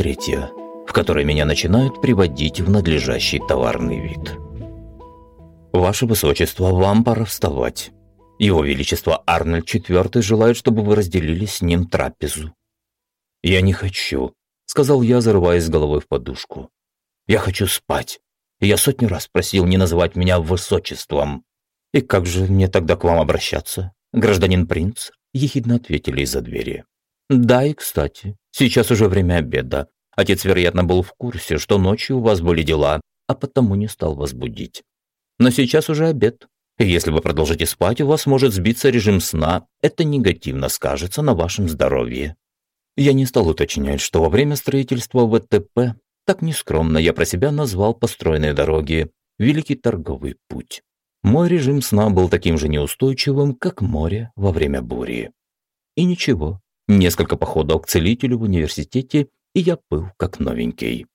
третья, в которой меня начинают приводить в надлежащий товарный вид. «Ваше Высочество, вам пора вставать. Его Величество Арнольд IV желает, чтобы вы разделили с ним трапезу». «Я не хочу», — сказал я, зарываясь головой в подушку. «Я хочу спать. Я сотню раз просил не называть меня Высочеством». «И как же мне тогда к вам обращаться, гражданин принц?» – ехидно ответили из-за двери. «Да, и кстати, сейчас уже время обеда. Отец, вероятно, был в курсе, что ночью у вас были дела, а потому не стал вас будить. Но сейчас уже обед. И если вы продолжите спать, у вас может сбиться режим сна. Это негативно скажется на вашем здоровье». Я не стал уточнять, что во время строительства ВТП так нескромно я про себя назвал построенные дороги «Великий торговый путь». Мой режим сна был таким же неустойчивым, как море во время бури. И ничего, несколько походов к целителю в университете, и я был как новенький.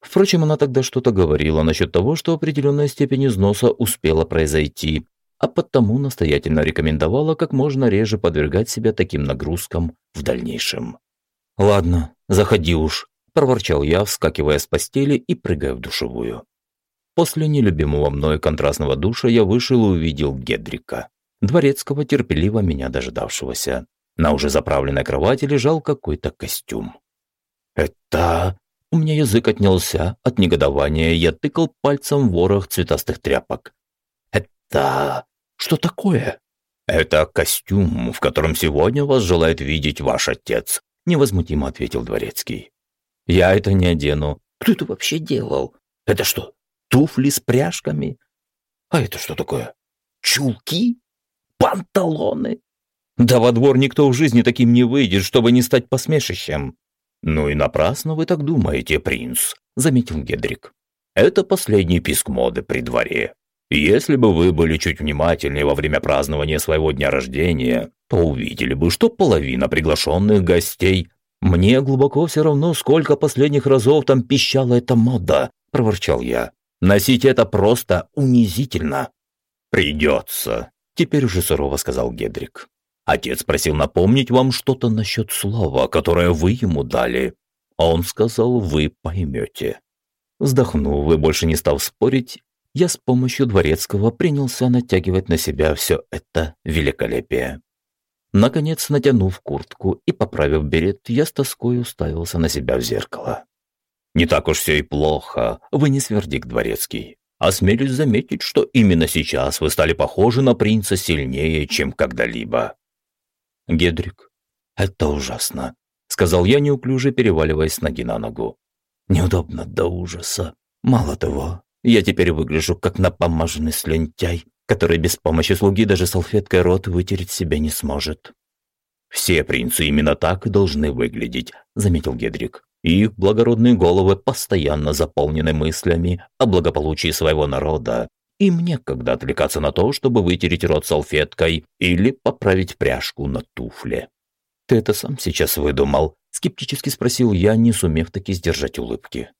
Впрочем, она тогда что-то говорила насчет того, что определенная степень износа успела произойти, а потому настоятельно рекомендовала как можно реже подвергать себя таким нагрузкам в дальнейшем. «Ладно, заходи уж», – проворчал я, вскакивая с постели и прыгая в душевую. После нелюбимого мной контрастного душа я вышел и увидел Гедрика, дворецкого, терпеливо меня дожидавшегося. На уже заправленной кровати лежал какой-то костюм. «Это...» У меня язык отнялся от негодования, я тыкал пальцем в ворох цветастых тряпок. «Это... что такое?» «Это костюм, в котором сегодня вас желает видеть ваш отец», невозмутимо ответил дворецкий. «Я это не одену». «Кто это вообще делал? Это что, туфли с пряжками? А это что такое? Чулки? Панталоны?» «Да во двор никто в жизни таким не выйдет, чтобы не стать посмешищем». «Ну и напрасно вы так думаете, принц», — заметил Гедрик. «Это последний писк моды при дворе. Если бы вы были чуть внимательнее во время празднования своего дня рождения, то увидели бы, что половина приглашенных гостей «Мне глубоко все равно, сколько последних разов там пищала эта мода», – проворчал я. «Носить это просто унизительно». «Придется», – теперь уже сурово сказал Гедрик. Отец просил напомнить вам что-то насчет слова, которое вы ему дали. А он сказал, вы поймете. Вздохнув и больше не став спорить, я с помощью дворецкого принялся натягивать на себя все это великолепие. Наконец, натянув куртку и поправив берет, я с тоской уставился на себя в зеркало. «Не так уж все и плохо, вы не свердик дворецкий. Осмелюсь заметить, что именно сейчас вы стали похожи на принца сильнее, чем когда-либо. Гедрик, это ужасно», — сказал я, неуклюже переваливаясь с ноги на ногу. «Неудобно до ужаса. Мало того, я теперь выгляжу как напомаженный слюнтяй, который без помощи слуги даже салфеткой рот вытереть себе не сможет». «Все принцы именно так и должны выглядеть», — заметил Гедрик. «Их благородные головы постоянно заполнены мыслями о благополучии своего народа им некогда отвлекаться на то, чтобы вытереть рот салфеткой или поправить пряжку на туфле. «Ты это сам сейчас выдумал?» – скептически спросил я, не сумев таки сдержать улыбки.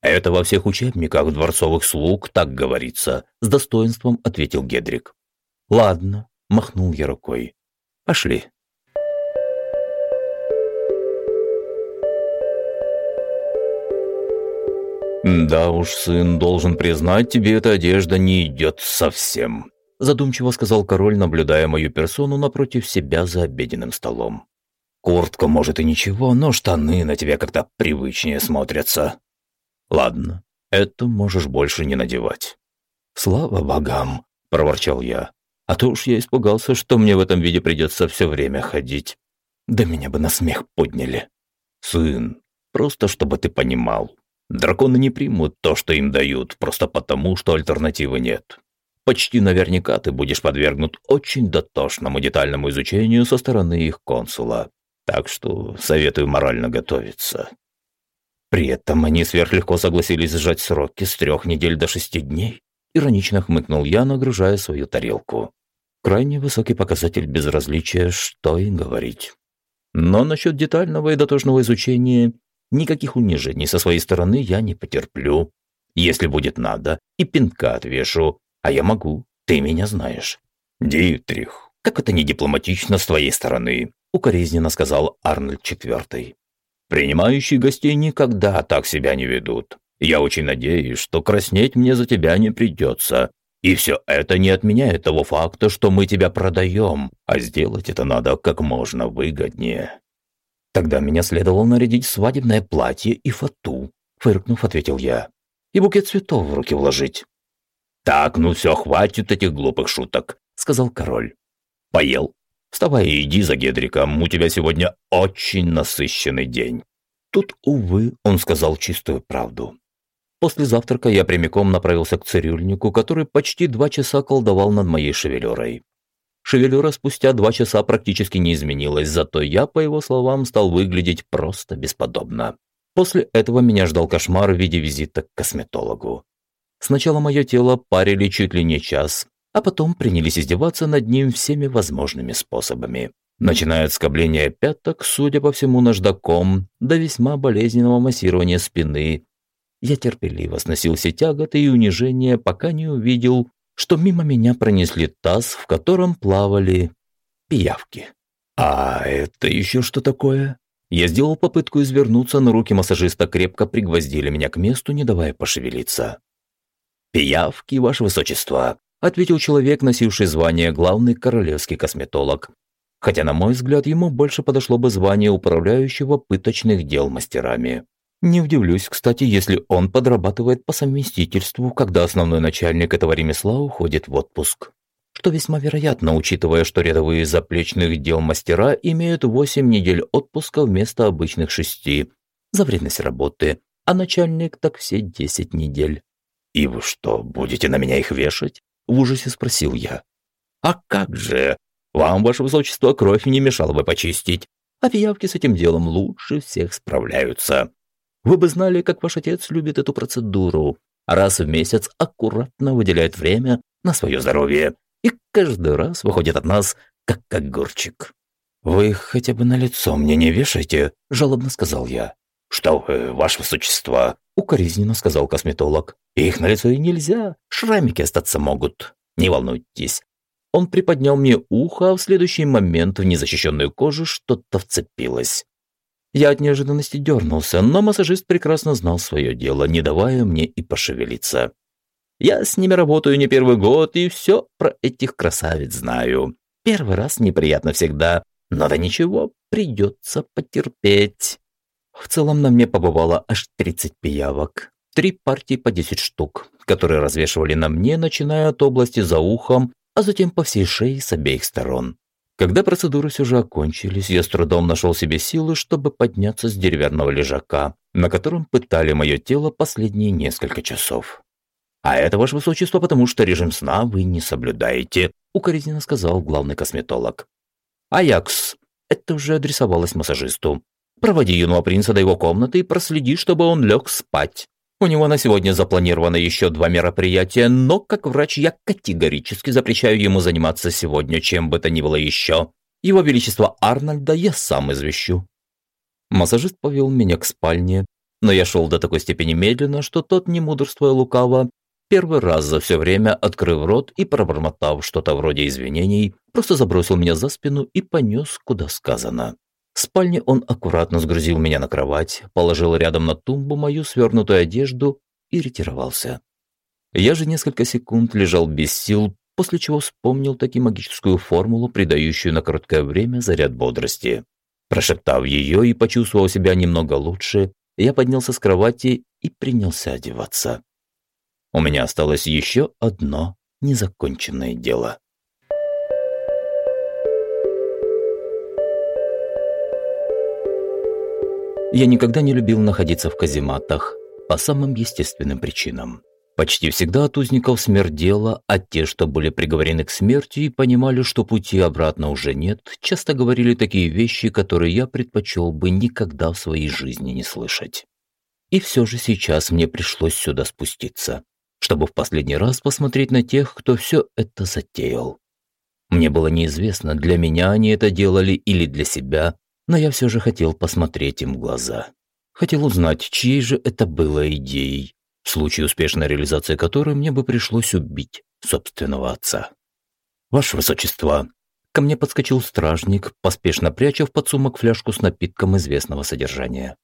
«Это во всех учебниках дворцовых слуг так говорится», – с достоинством ответил Гедрик. «Ладно», – махнул я рукой. «Пошли». «Да уж, сын, должен признать, тебе эта одежда не идет совсем», задумчиво сказал король, наблюдая мою персону напротив себя за обеденным столом. «Куртка, может, и ничего, но штаны на тебя как-то привычнее смотрятся. Ладно, это можешь больше не надевать». «Слава богам», – проворчал я. «А то уж я испугался, что мне в этом виде придется все время ходить. Да меня бы на смех подняли». «Сын, просто чтобы ты понимал, Драконы не примут то, что им дают, просто потому, что альтернативы нет. Почти наверняка ты будешь подвергнут очень дотошному детальному изучению со стороны их консула. Так что советую морально готовиться. При этом они сверхлегко согласились сжать сроки с трех недель до шести дней. Иронично хмыкнул я, нагружая свою тарелку. Крайне высокий показатель безразличия, что и говорить. Но насчет детального и дотошного изучения Никаких унижений со своей стороны я не потерплю. Если будет надо, и пинка отвешу. А я могу, ты меня знаешь. Дитрих, как это не дипломатично с твоей стороны, укоризненно сказал Арнольд IV. Принимающие гостей никогда так себя не ведут. Я очень надеюсь, что краснеть мне за тебя не придется. И все это не отменяет того факта, что мы тебя продаем, а сделать это надо как можно выгоднее. Тогда меня следовало нарядить свадебное платье и фату, фыркнув, ответил я. И букет цветов в руки вложить. Так, ну все, хватит этих глупых шуток, сказал король. Поел? Вставай и иди за Гедриком, у тебя сегодня очень насыщенный день. Тут, увы, он сказал чистую правду. После завтрака я прямиком направился к цирюльнику, который почти два часа колдовал над моей шевелюрой. Шевелюра спустя два часа практически не изменилась, зато я, по его словам, стал выглядеть просто бесподобно. После этого меня ждал кошмар в виде визита к косметологу. Сначала мое тело парили чуть ли не час, а потом принялись издеваться над ним всеми возможными способами. Начиная от скобления пяток, судя по всему, наждаком, до весьма болезненного массирования спины, я терпеливо сносил все тяготы и унижения, пока не увидел, что мимо меня пронесли таз, в котором плавали пиявки. «А это еще что такое?» Я сделал попытку извернуться, но руки массажиста крепко пригвоздили меня к месту, не давая пошевелиться. «Пиявки, ваше высочество», — ответил человек, носивший звание главный королевский косметолог. Хотя, на мой взгляд, ему больше подошло бы звание управляющего пыточных дел мастерами. Не удивлюсь, кстати, если он подрабатывает по совместительству, когда основной начальник этого ремесла уходит в отпуск. Что весьма вероятно, учитывая, что рядовые заплечных дел мастера имеют 8 недель отпуска вместо обычных 6 за вредность работы, а начальник так все 10 недель. «И вы что, будете на меня их вешать?» – в ужасе спросил я. «А как же? Вам, ваше высочество, кровь не мешало бы почистить, а пиявки с этим делом лучше всех справляются. Вы бы знали, как ваш отец любит эту процедуру. Раз в месяц аккуратно выделяет время на свое здоровье и каждый раз выходит от нас, как огурчик. «Вы хотя бы на лицо мне не вешайте», – жалобно сказал я. «Что вы, ваше высочество?» – укоризненно сказал косметолог. «Их на лицо и нельзя, шрамики остаться могут. Не волнуйтесь». Он приподнял мне ухо, а в следующий момент в незащищенную кожу что-то вцепилось. Я от неожиданности дернулся, но массажист прекрасно знал свое дело, не давая мне и пошевелиться. Я с ними работаю не первый год и все про этих красавиц знаю. Первый раз неприятно всегда, но да ничего, придется потерпеть. В целом на мне побывало аж 30 пиявок. Три партии по 10 штук, которые развешивали на мне, начиная от области за ухом, а затем по всей шее с обеих сторон. Когда процедуры все же окончились, я с трудом нашел себе силы, чтобы подняться с деревянного лежака, на котором пытали мое тело последние несколько часов. «А это, ваше высочество, потому что режим сна вы не соблюдаете», укоризненно сказал главный косметолог. «Аякс», это уже адресовалось массажисту. «Проводи юного принца до его комнаты и проследи, чтобы он лег спать. У него на сегодня запланировано еще два мероприятия, но как врач я категорически запрещаю ему заниматься сегодня чем бы то ни было еще. Его Величество Арнольда я сам извещу». Массажист повел меня к спальне, но я шел до такой степени медленно, что тот, не мудрствуя лукаво, первый раз за все время, открыв рот и пробормотав что-то вроде извинений, просто забросил меня за спину и понес, куда сказано. В спальне он аккуратно сгрузил меня на кровать, положил рядом на тумбу мою свернутую одежду и ретировался. Я же несколько секунд лежал без сил, после чего вспомнил таки магическую формулу, придающую на короткое время заряд бодрости. Прошептав ее и почувствовав себя немного лучше, я поднялся с кровати и принялся одеваться. У меня осталось еще одно незаконченное дело. Я никогда не любил находиться в казематах по самым естественным причинам. Почти всегда от узников смердело, а те, что были приговорены к смерти и понимали, что пути обратно уже нет, часто говорили такие вещи, которые я предпочел бы никогда в своей жизни не слышать. И все же сейчас мне пришлось сюда спуститься, чтобы в последний раз посмотреть на тех, кто все это затеял. Мне было неизвестно, для меня они это делали или для себя, но я все же хотел посмотреть им в глаза. Хотел узнать, чьей же это было идеей, в случае успешной реализации которой мне бы пришлось убить собственного отца. «Ваше Высочество!» Ко мне подскочил стражник, поспешно пряча в подсумок фляжку с напитком известного содержания.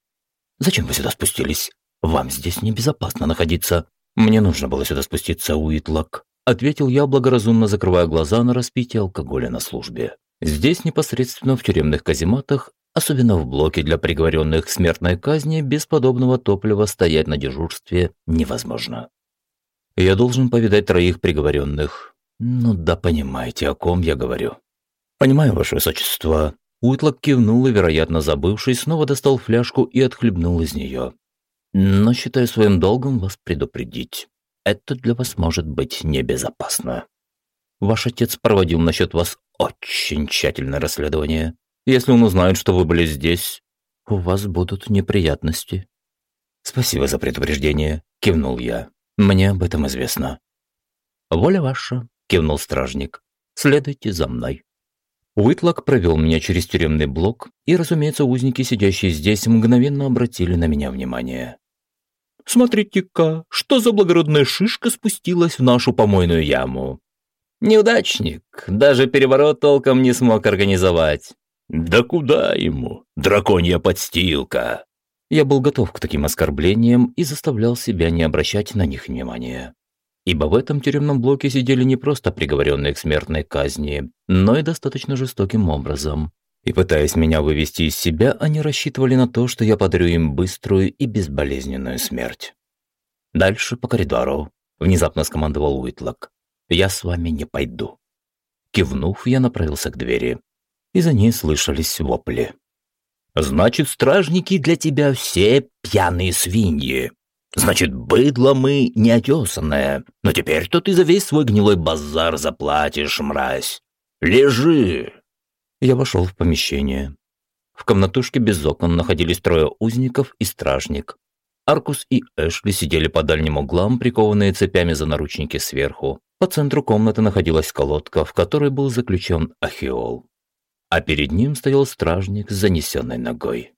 «Зачем вы сюда спустились? Вам здесь небезопасно находиться. Мне нужно было сюда спуститься, Уитлок», ответил я, благоразумно закрывая глаза на распитие алкоголя на службе. Здесь непосредственно в тюремных казематах, особенно в блоке для приговоренных к смертной казни, без подобного топлива стоять на дежурстве невозможно. Я должен повидать троих приговоренных. Ну да понимаете, о ком я говорю. Понимаю, ваше высочество. Уитлок кивнул и, вероятно, забывшись, снова достал фляжку и отхлебнул из нее. Но считаю своим долгом вас предупредить. Это для вас может быть небезопасно. Ваш отец проводил насчет вас очень тщательное расследование. Если он узнает, что вы были здесь, у вас будут неприятности. Спасибо за предупреждение, кивнул я. Мне об этом известно. Воля ваша, кивнул стражник. Следуйте за мной. Уитлок провел меня через тюремный блок, и, разумеется, узники, сидящие здесь, мгновенно обратили на меня внимание. «Смотрите-ка, что за благородная шишка спустилась в нашу помойную яму!» «Неудачник, даже переворот толком не смог организовать». «Да куда ему? Драконья подстилка!» Я был готов к таким оскорблениям и заставлял себя не обращать на них внимания. Ибо в этом тюремном блоке сидели не просто приговоренные к смертной казни, но и достаточно жестоким образом. И пытаясь меня вывести из себя, они рассчитывали на то, что я подарю им быструю и безболезненную смерть. «Дальше по коридору», – внезапно скомандовал Уитлок. «Я с вами не пойду». Кивнув, я направился к двери. И за ней слышались вопли. Значит, стражники для тебя все пьяные свиньи. Значит, быдло мы неотесанное. Но теперь-то ты за весь свой гнилой базар заплатишь, мразь. Лежи!» Я вошел в помещение. В комнатушке без окон находились трое узников и стражник. Аркус и Эшли сидели по дальним углам, прикованные цепями за наручники сверху. По центру комнаты находилась колодка, в которой был заключен Ахиол а перед ним стоял стражник с занесенной ногой.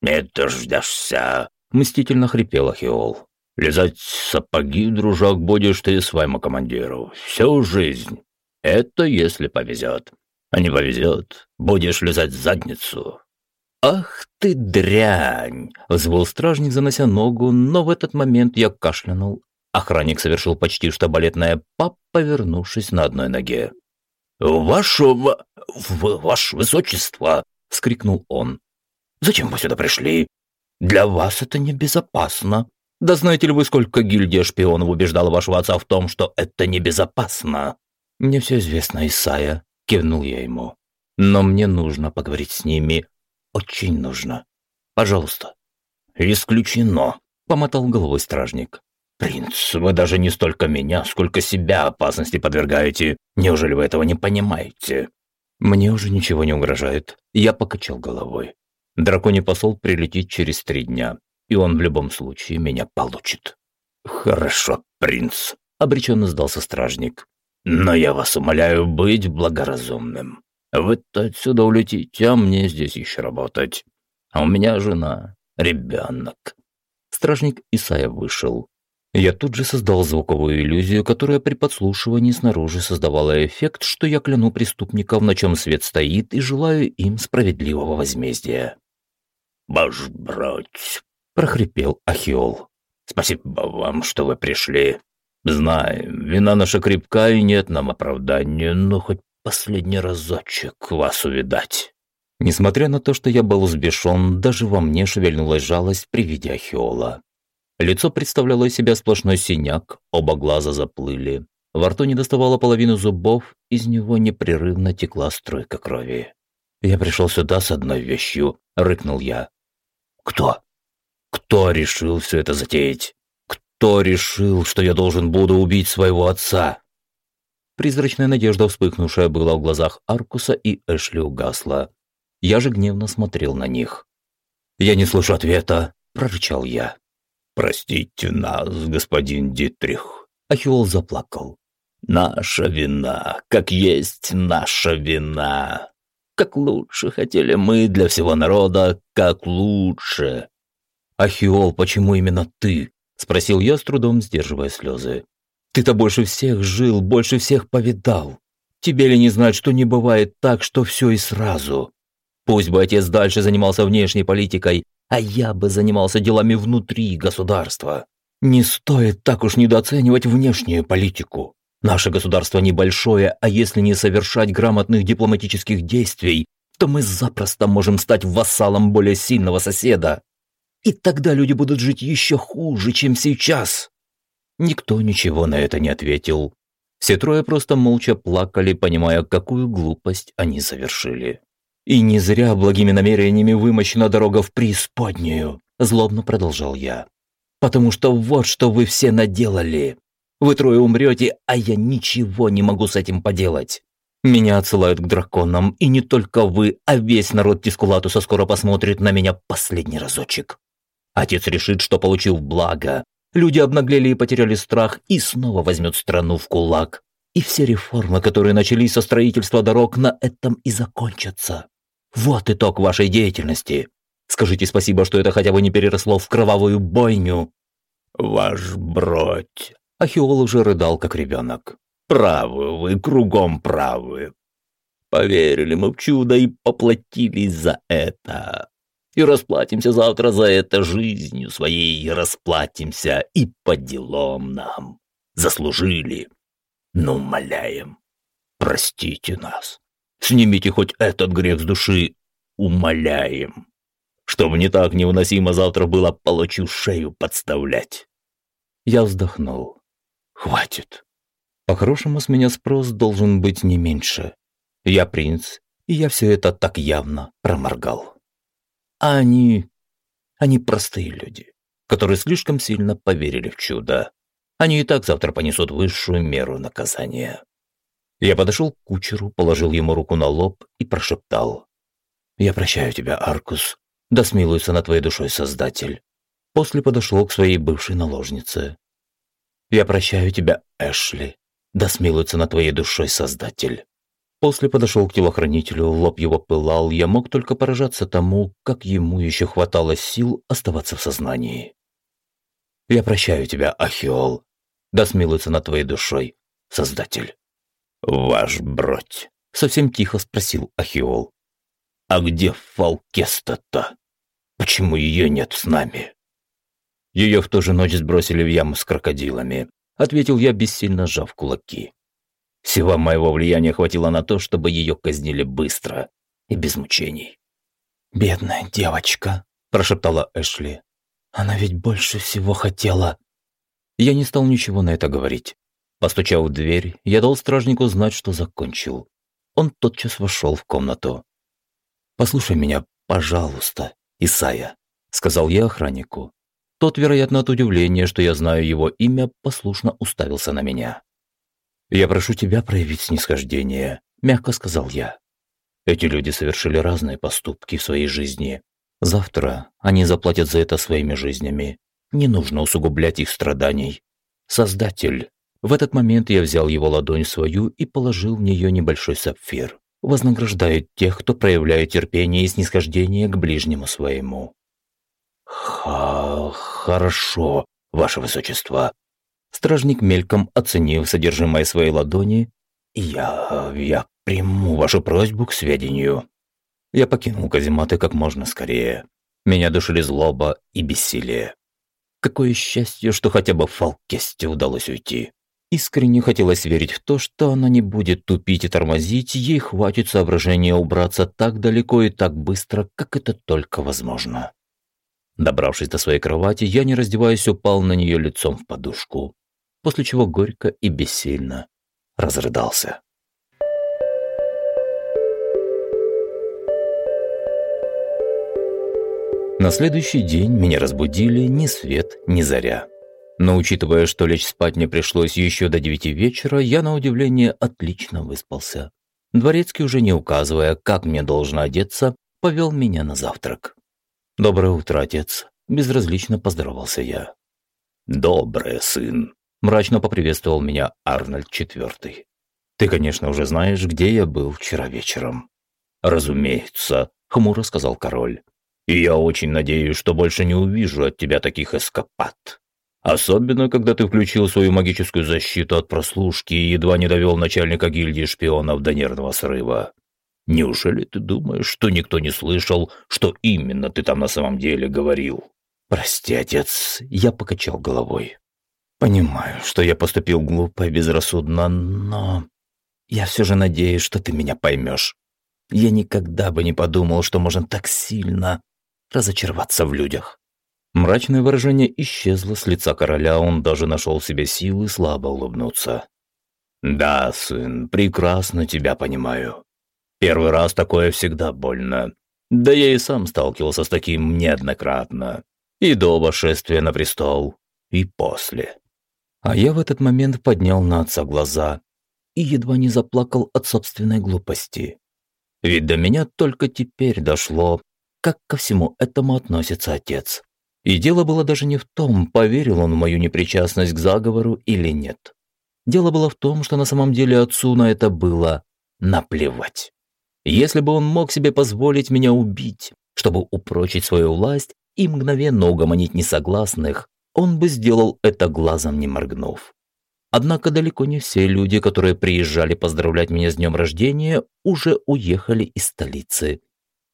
«Не дождешься!» – мстительно хрипел Ахиол. «Лизать сапоги, дружок, будешь ты своему командиру. Всю жизнь. Это если повезет. А не повезет, будешь лизать задницу». «Ах ты дрянь!» – взвыл стражник, занося ногу, но в этот момент я кашлянул. Охранник совершил почти что балетное пап, повернувшись на одной ноге. «Ваше... ваше высочество!» — вскрикнул он. «Зачем вы сюда пришли? Для вас это небезопасно. Да знаете ли вы, сколько гильдия шпионов убеждала вашего отца в том, что это небезопасно?» «Мне все известно, Исайя», — кивнул я ему. «Но мне нужно поговорить с ними. Очень нужно. Пожалуйста». «Исключено», — помотал головой стражник. «Принц, вы даже не столько меня, сколько себя опасности подвергаете. Неужели вы этого не понимаете?» «Мне уже ничего не угрожает». Я покачал головой. Драконий посол прилетит через три дня, и он в любом случае меня получит. «Хорошо, принц», — обреченно сдался стражник. «Но я вас умоляю быть благоразумным. Вы-то отсюда улетите, а мне здесь еще работать. А у меня жена, ребенок». Стражник Исаия вышел. Я тут же создал звуковую иллюзию, которая при подслушивании снаружи создавала эффект, что я кляну преступников, на чем свет стоит, и желаю им справедливого возмездия. «Ваш брать!» – прохрипел Ахиол. «Спасибо вам, что вы пришли. Знаем, вина наша крепка, и нет нам оправдания, но хоть последний разочек вас увидать». Несмотря на то, что я был взбешен, даже во мне шевельнулась жалость при виде Ахиола. Лицо представляло из себя сплошной синяк, оба глаза заплыли. Во рту не доставало половину зубов, из него непрерывно текла струйка крови. «Я пришел сюда с одной вещью», — рыкнул я. «Кто? Кто решил все это затеять? Кто решил, что я должен буду убить своего отца?» Призрачная надежда, вспыхнувшая была в глазах Аркуса и Эшли угасла. Я же гневно смотрел на них. «Я не слышу ответа», — прорычал я. «Простите нас, господин Дитрих». Ахиол заплакал. «Наша вина, как есть наша вина. Как лучше хотели мы для всего народа, как лучше». «Ахиол, почему именно ты?» – спросил я, с трудом сдерживая слезы. «Ты-то больше всех жил, больше всех повидал. Тебе ли не знать, что не бывает так, что все и сразу? Пусть бы отец дальше занимался внешней политикой, а я бы занимался делами внутри государства. Не стоит так уж недооценивать внешнюю политику. Наше государство небольшое, а если не совершать грамотных дипломатических действий, то мы запросто можем стать вассалом более сильного соседа. И тогда люди будут жить еще хуже, чем сейчас. Никто ничего на это не ответил. Все трое просто молча плакали, понимая, какую глупость они совершили. «И не зря благими намерениями вымощена дорога в преисподнюю», – злобно продолжал я. «Потому что вот что вы все наделали. Вы трое умрете, а я ничего не могу с этим поделать. Меня отсылают к драконам, и не только вы, а весь народ Тискулатуса скоро посмотрит на меня последний разочек. Отец решит, что получил благо, Люди обнаглели и потеряли страх, и снова возьмет страну в кулак. И все реформы, которые начались со строительства дорог, на этом и закончатся. Вот итог вашей деятельности. Скажите спасибо, что это хотя бы не переросло в кровавую бойню. Ваш бродь. Ахиол уже рыдал, как ребенок. Правы вы, кругом правы. Поверили мы в чудо и поплатились за это. И расплатимся завтра за это жизнью своей, расплатимся и по делам нам. Заслужили. Но умоляем, простите нас. Снимите хоть этот грех с души, умоляем. Чтобы не так невыносимо завтра было получу шею подставлять. Я вздохнул. Хватит. По-хорошему с меня спрос должен быть не меньше. Я принц, и я все это так явно проморгал. А они... они простые люди, которые слишком сильно поверили в чудо. Они и так завтра понесут высшую меру наказания. Я подошел к кучеру, положил ему руку на лоб и прошептал. «Я прощаю тебя, Аркус. Да смилуется над твоей душой Создатель». После подошел к своей бывшей наложнице. «Я прощаю тебя, Эшли. Да смилуется над твоей душой Создатель». После подошел к телохранителю, лоб его пылал, я мог только поражаться тому, как ему еще хватало сил оставаться в сознании. «Я прощаю тебя, Ахиол. Да смилуется над твоей душой, Создатель». «Ваш бродь», — совсем тихо спросил Ахиол. «А где Фалкеста-то? Почему ее нет с нами?» «Ее в ту же ночь сбросили в яму с крокодилами», — ответил я, бессильно сжав кулаки. Всего моего влияния хватило на то, чтобы ее казнили быстро и без мучений. «Бедная девочка», – прошептала Эшли. «Она ведь больше всего хотела». Я не стал ничего на это говорить. Постучав в дверь, я дал стражнику знать, что закончил. Он тотчас вошел в комнату. «Послушай меня, пожалуйста, Исая», – сказал я охраннику. Тот, вероятно, от удивления, что я знаю его имя, послушно уставился на меня. «Я прошу тебя проявить снисхождение», – мягко сказал я. Эти люди совершили разные поступки в своей жизни. Завтра они заплатят за это своими жизнями. Не нужно усугублять их страданий. Создатель. В этот момент я взял его ладонь свою и положил в нее небольшой сапфир. Вознаграждает тех, кто проявляет терпение и снисхождение к ближнему своему. Ха, хорошо, ваше высочество, Стражник мельком оценил содержимое своей ладони. «Я... я приму вашу просьбу к сведению». Я покинул казематы как можно скорее. Меня душили злоба и бессилие. Какое счастье, что хотя бы Фалкесте удалось уйти. Искренне хотелось верить в то, что она не будет тупить и тормозить, ей хватит соображения убраться так далеко и так быстро, как это только возможно. Добравшись до своей кровати, я, не раздеваясь, упал на нее лицом в подушку после чего горько и бессильно разрыдался. На следующий день меня разбудили ни свет, ни заря. Но учитывая, что лечь спать мне пришлось еще до девяти вечера, я на удивление отлично выспался. Дворецкий, уже не указывая, как мне должно одеться, повел меня на завтрак. «Доброе утро, отец», – безразлично поздоровался я. «Доброе, сын», Мрачно поприветствовал меня Арнольд IV. «Ты, конечно, уже знаешь, где я был вчера вечером». «Разумеется», — хмуро сказал король. «И я очень надеюсь, что больше не увижу от тебя таких эскапад. Особенно, когда ты включил свою магическую защиту от прослушки и едва не довел начальника гильдии шпионов до нервного срыва. Неужели ты думаешь, что никто не слышал, что именно ты там на самом деле говорил? Прости, отец, я покачал головой. Понимаю, что я поступил глупо и безрассудно, но я все же надеюсь, что ты меня поймешь. Я никогда бы не подумал, что можно так сильно разочароваться в людях. Мрачное выражение исчезло с лица короля, он даже нашел в себе силы слабо улыбнуться. «Да, сын, прекрасно тебя понимаю. Первый раз такое всегда больно. Да я и сам сталкивался с таким неоднократно. И до вошествия на престол, и после». А я в этот момент поднял на отца глаза и едва не заплакал от собственной глупости. Ведь до меня только теперь дошло, как ко всему этому относится отец. И дело было даже не в том, поверил он в мою непричастность к заговору или нет. Дело было в том, что на самом деле отцу на это было наплевать. Если бы он мог себе позволить меня убить, чтобы упрочить свою власть и мгновенно угомонить несогласных, он бы сделал это глазом не моргнув. Однако далеко не все люди, которые приезжали поздравлять меня с днем рождения, уже уехали из столицы.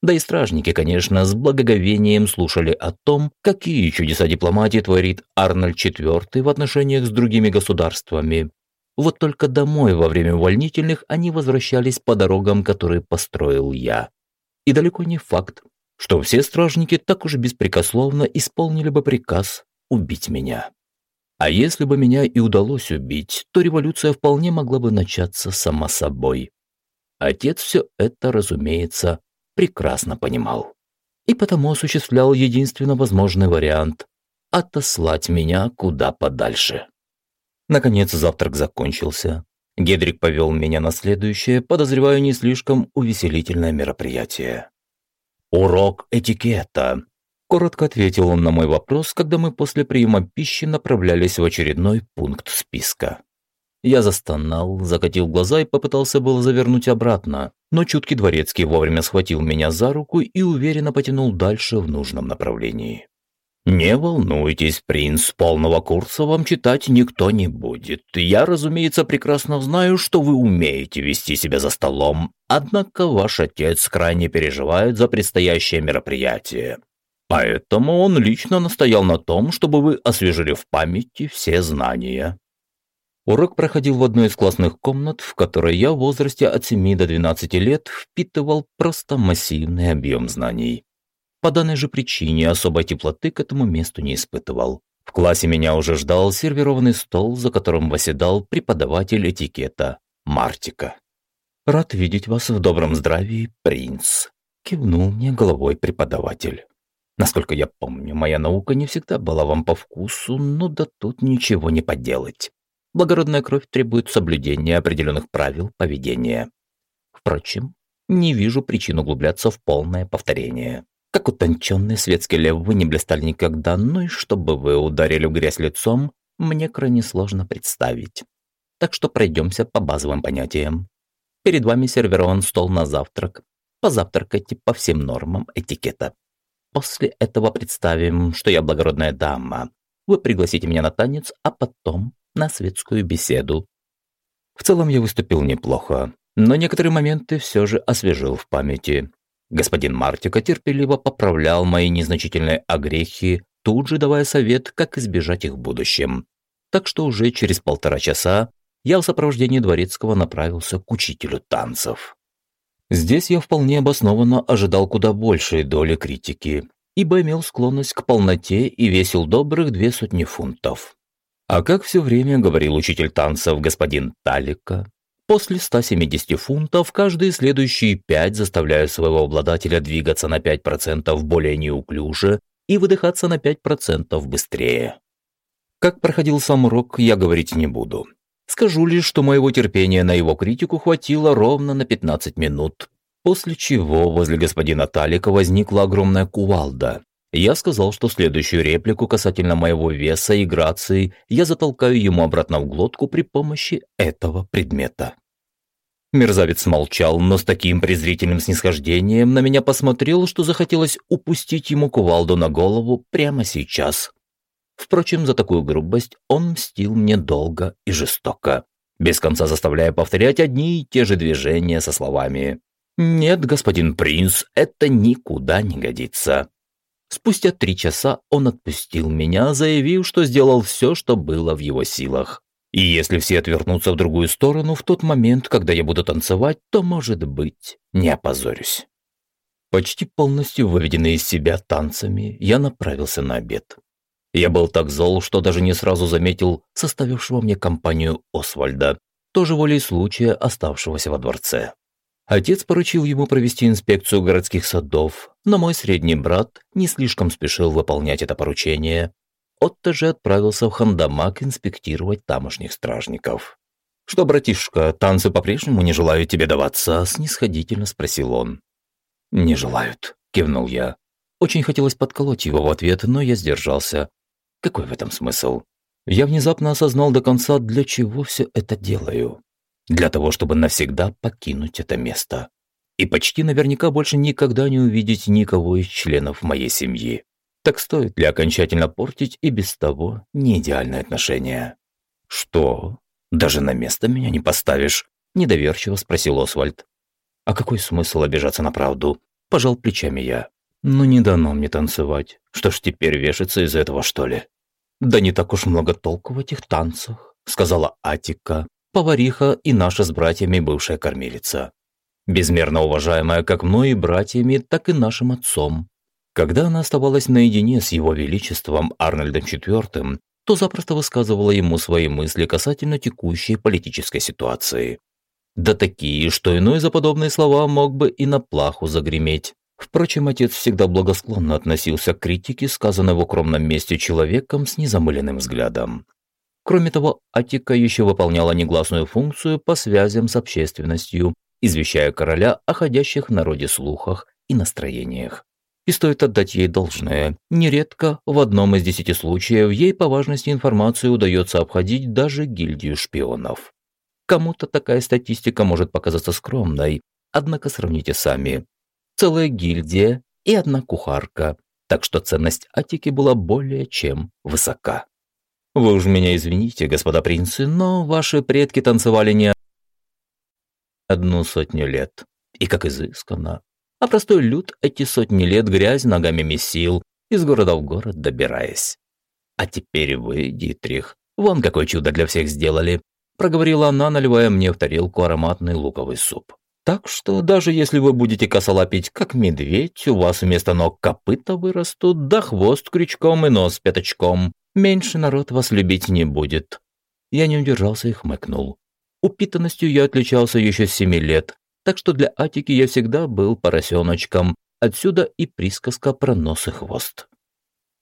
Да и стражники, конечно, с благоговением слушали о том, какие чудеса дипломатии творит Арнольд IV в отношениях с другими государствами. Вот только домой во время увольнительных они возвращались по дорогам, которые построил я. И далеко не факт, что все стражники так уж беспрекословно исполнили бы приказ убить меня. А если бы меня и удалось убить, то революция вполне могла бы начаться сама собой. Отец все это, разумеется, прекрасно понимал. И потому осуществлял единственно возможный вариант – отослать меня куда подальше. Наконец завтрак закончился. Гедрик повел меня на следующее, подозреваю, не слишком увеселительное мероприятие. «Урок этикета», – коротко ответил он на мой вопрос, когда мы после приема пищи направлялись в очередной пункт списка. Я застонал, закатил глаза и попытался было завернуть обратно, но чуткий дворецкий вовремя схватил меня за руку и уверенно потянул дальше в нужном направлении. «Не волнуйтесь, принц, полного курса вам читать никто не будет. Я, разумеется, прекрасно знаю, что вы умеете вести себя за столом, однако ваш отец крайне переживает за предстоящее мероприятие. Поэтому он лично настоял на том, чтобы вы освежили в памяти все знания. Урок проходил в одной из классных комнат, в которой я в возрасте от 7 до 12 лет впитывал просто массивный объем знаний. По данной же причине особой теплоты к этому месту не испытывал. В классе меня уже ждал сервированный стол, за которым восседал преподаватель этикета Мартика. «Рад видеть вас в добром здравии, принц», – кивнул мне головой преподаватель. Насколько я помню, моя наука не всегда была вам по вкусу, но да тут ничего не поделать благородная кровь требует соблюдения определенных правил поведения. Впрочем, не вижу причин углубляться в полное повторение. Как утонченный светский лев вы не блистали никогда, ну и чтобы вы ударили в грязь лицом, мне крайне сложно представить. Так что пройдемся по базовым понятиям. Перед вами сервирован стол на завтрак. Позавтракайте по всем нормам этикета. После этого представим, что я благородная дама. Вы пригласите меня на танец, а потом на светскую беседу. В целом я выступил неплохо, но некоторые моменты все же освежил в памяти. Господин Мартика терпеливо поправлял мои незначительные огрехи, тут же давая совет, как избежать их в будущем. Так что уже через полтора часа я в сопровождении Дворецкого направился к учителю танцев. Здесь я вполне обоснованно ожидал куда большей доли критики, ибо имел склонность к полноте и весил добрых две сотни фунтов. А как все время говорил учитель танцев господин Талика, после 170 фунтов каждые следующие пять заставляют своего обладателя двигаться на 5% более неуклюже и выдыхаться на 5% быстрее. Как проходил сам урок, я говорить не буду. Скажу лишь, что моего терпения на его критику хватило ровно на 15 минут, после чего возле господина Талика возникла огромная кувалда, я сказал, что следующую реплику касательно моего веса и грации я затолкаю ему обратно в глотку при помощи этого предмета. Мерзавец молчал, но с таким презрительным снисхождением на меня посмотрел, что захотелось упустить ему кувалду на голову прямо сейчас. Впрочем, за такую грубость он мстил мне долго и жестоко, без конца заставляя повторять одни и те же движения со словами «Нет, господин принц, это никуда не годится». Спустя три часа он отпустил меня, заявив, что сделал все, что было в его силах. И если все отвернутся в другую сторону в тот момент, когда я буду танцевать, то, может быть, не опозорюсь. Почти полностью выведенный из себя танцами, я направился на обед. Я был так зол, что даже не сразу заметил составившего мне компанию Освальда, тоже волей случая оставшегося во дворце. Отец поручил ему провести инспекцию городских садов, но мой средний брат не слишком спешил выполнять это поручение. Отто же отправился в Хандамак инспектировать тамошних стражников. «Что, братишка, танцы по-прежнему не желают тебе даваться?» – снисходительно спросил он. «Не желают», – кивнул я. Очень хотелось подколоть его в ответ, но я сдержался. Какой в этом смысл? Я внезапно осознал до конца, для чего все это делаю. Для того, чтобы навсегда покинуть это место. И почти наверняка больше никогда не увидеть никого из членов моей семьи. Так стоит ли окончательно портить и без того неидеальные отношения? «Что? Даже на место меня не поставишь?» – недоверчиво спросил Освальд. «А какой смысл обижаться на правду?» – пожал плечами я. «Ну не дано мне танцевать. Что ж теперь вешаться из этого, что ли?» «Да не так уж много толку в этих танцах», — сказала Атика, повариха и наша с братьями бывшая кормилица. Безмерно уважаемая как мной и братьями, так и нашим отцом. Когда она оставалась наедине с его величеством Арнольдом IV, то запросто высказывала ему свои мысли касательно текущей политической ситуации. Да такие, что иной за подобные слова мог бы и на плаху загреметь. Впрочем, отец всегда благосклонно относился к критике, сказанной в укромном месте человеком с незамыленным взглядом. Кроме того, Атика еще выполняла негласную функцию по связям с общественностью, извещая короля о ходящих в народе слухах и настроениях. И стоит отдать ей должное. Нередко в одном из десяти случаев ей по важности информации удается обходить даже гильдию шпионов. Кому-то такая статистика может показаться скромной, однако сравните сами целая гильдия и одна кухарка, так что ценность Атики была более чем высока. Вы уж меня извините, господа принцы, но ваши предки танцевали не одну сотню лет. И как изысканно. А простой люд эти сотни лет грязь ногами месил, из города в город добираясь. А теперь вы, Дитрих, вон какое чудо для всех сделали, проговорила она, наливая мне в тарелку ароматный луковый суп. Так что даже если вы будете косолапить, как медведь, у вас вместо ног копыта вырастут, да хвост крючком и нос пяточком. Меньше народ вас любить не будет. Я не удержался и хмыкнул. Упитанностью я отличался еще с семи лет, так что для Атики я всегда был поросеночком. Отсюда и присказка про нос и хвост.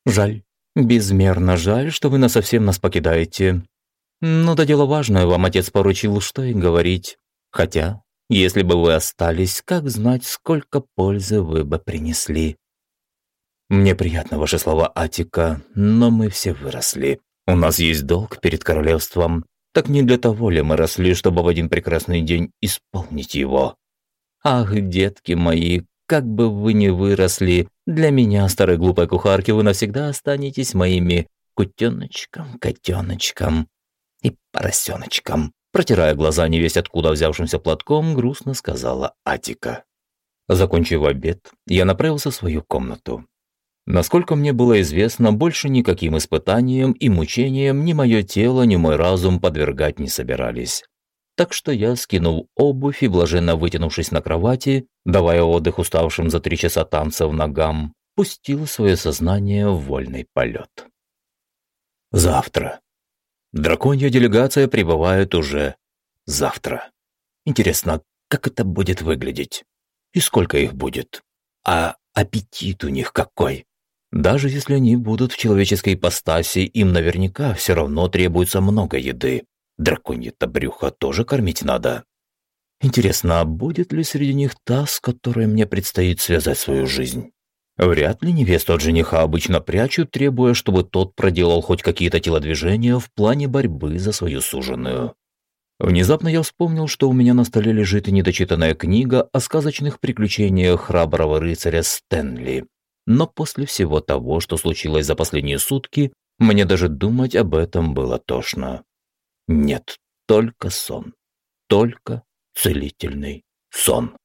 Жаль, безмерно жаль, что вы насовсем нас покидаете. Но да дело важное вам отец поручил, что и говорить. Хотя если бы вы остались, как знать, сколько пользы вы бы принесли. Мне приятно ваши слова, Атика, но мы все выросли. У нас есть долг перед королевством. Так не для того ли мы росли, чтобы в один прекрасный день исполнить его? Ах, детки мои, как бы вы ни выросли, для меня, старой глупой кухарки, вы навсегда останетесь моими кутеночком, котеночком и поросеночком. Протирая глаза невесть откуда взявшимся платком, грустно сказала Атика. Закончив обед, я направился в свою комнату. Насколько мне было известно, больше никаким испытаниям и мучениям ни мое тело, ни мой разум подвергать не собирались. Так что я, скинул обувь и блаженно вытянувшись на кровати, давая отдых уставшим за три часа танцев ногам, пустил свое сознание в вольный полет. Завтра. Драконья делегация прибывает уже завтра. Интересно, как это будет выглядеть? И сколько их будет? А аппетит у них какой? Даже если они будут в человеческой ипостаси, им наверняка все равно требуется много еды. Драконье-то брюхо тоже кормить надо. Интересно, а будет ли среди них та, с которой мне предстоит связать свою жизнь? Вряд ли невесту от жениха обычно прячут, требуя, чтобы тот проделал хоть какие-то телодвижения в плане борьбы за свою суженую. Внезапно я вспомнил, что у меня на столе лежит недочитанная книга о сказочных приключениях храброго рыцаря Стэнли. Но после всего того, что случилось за последние сутки, Мне даже думать об этом было тошно. Нет, только сон. Только целительный сон.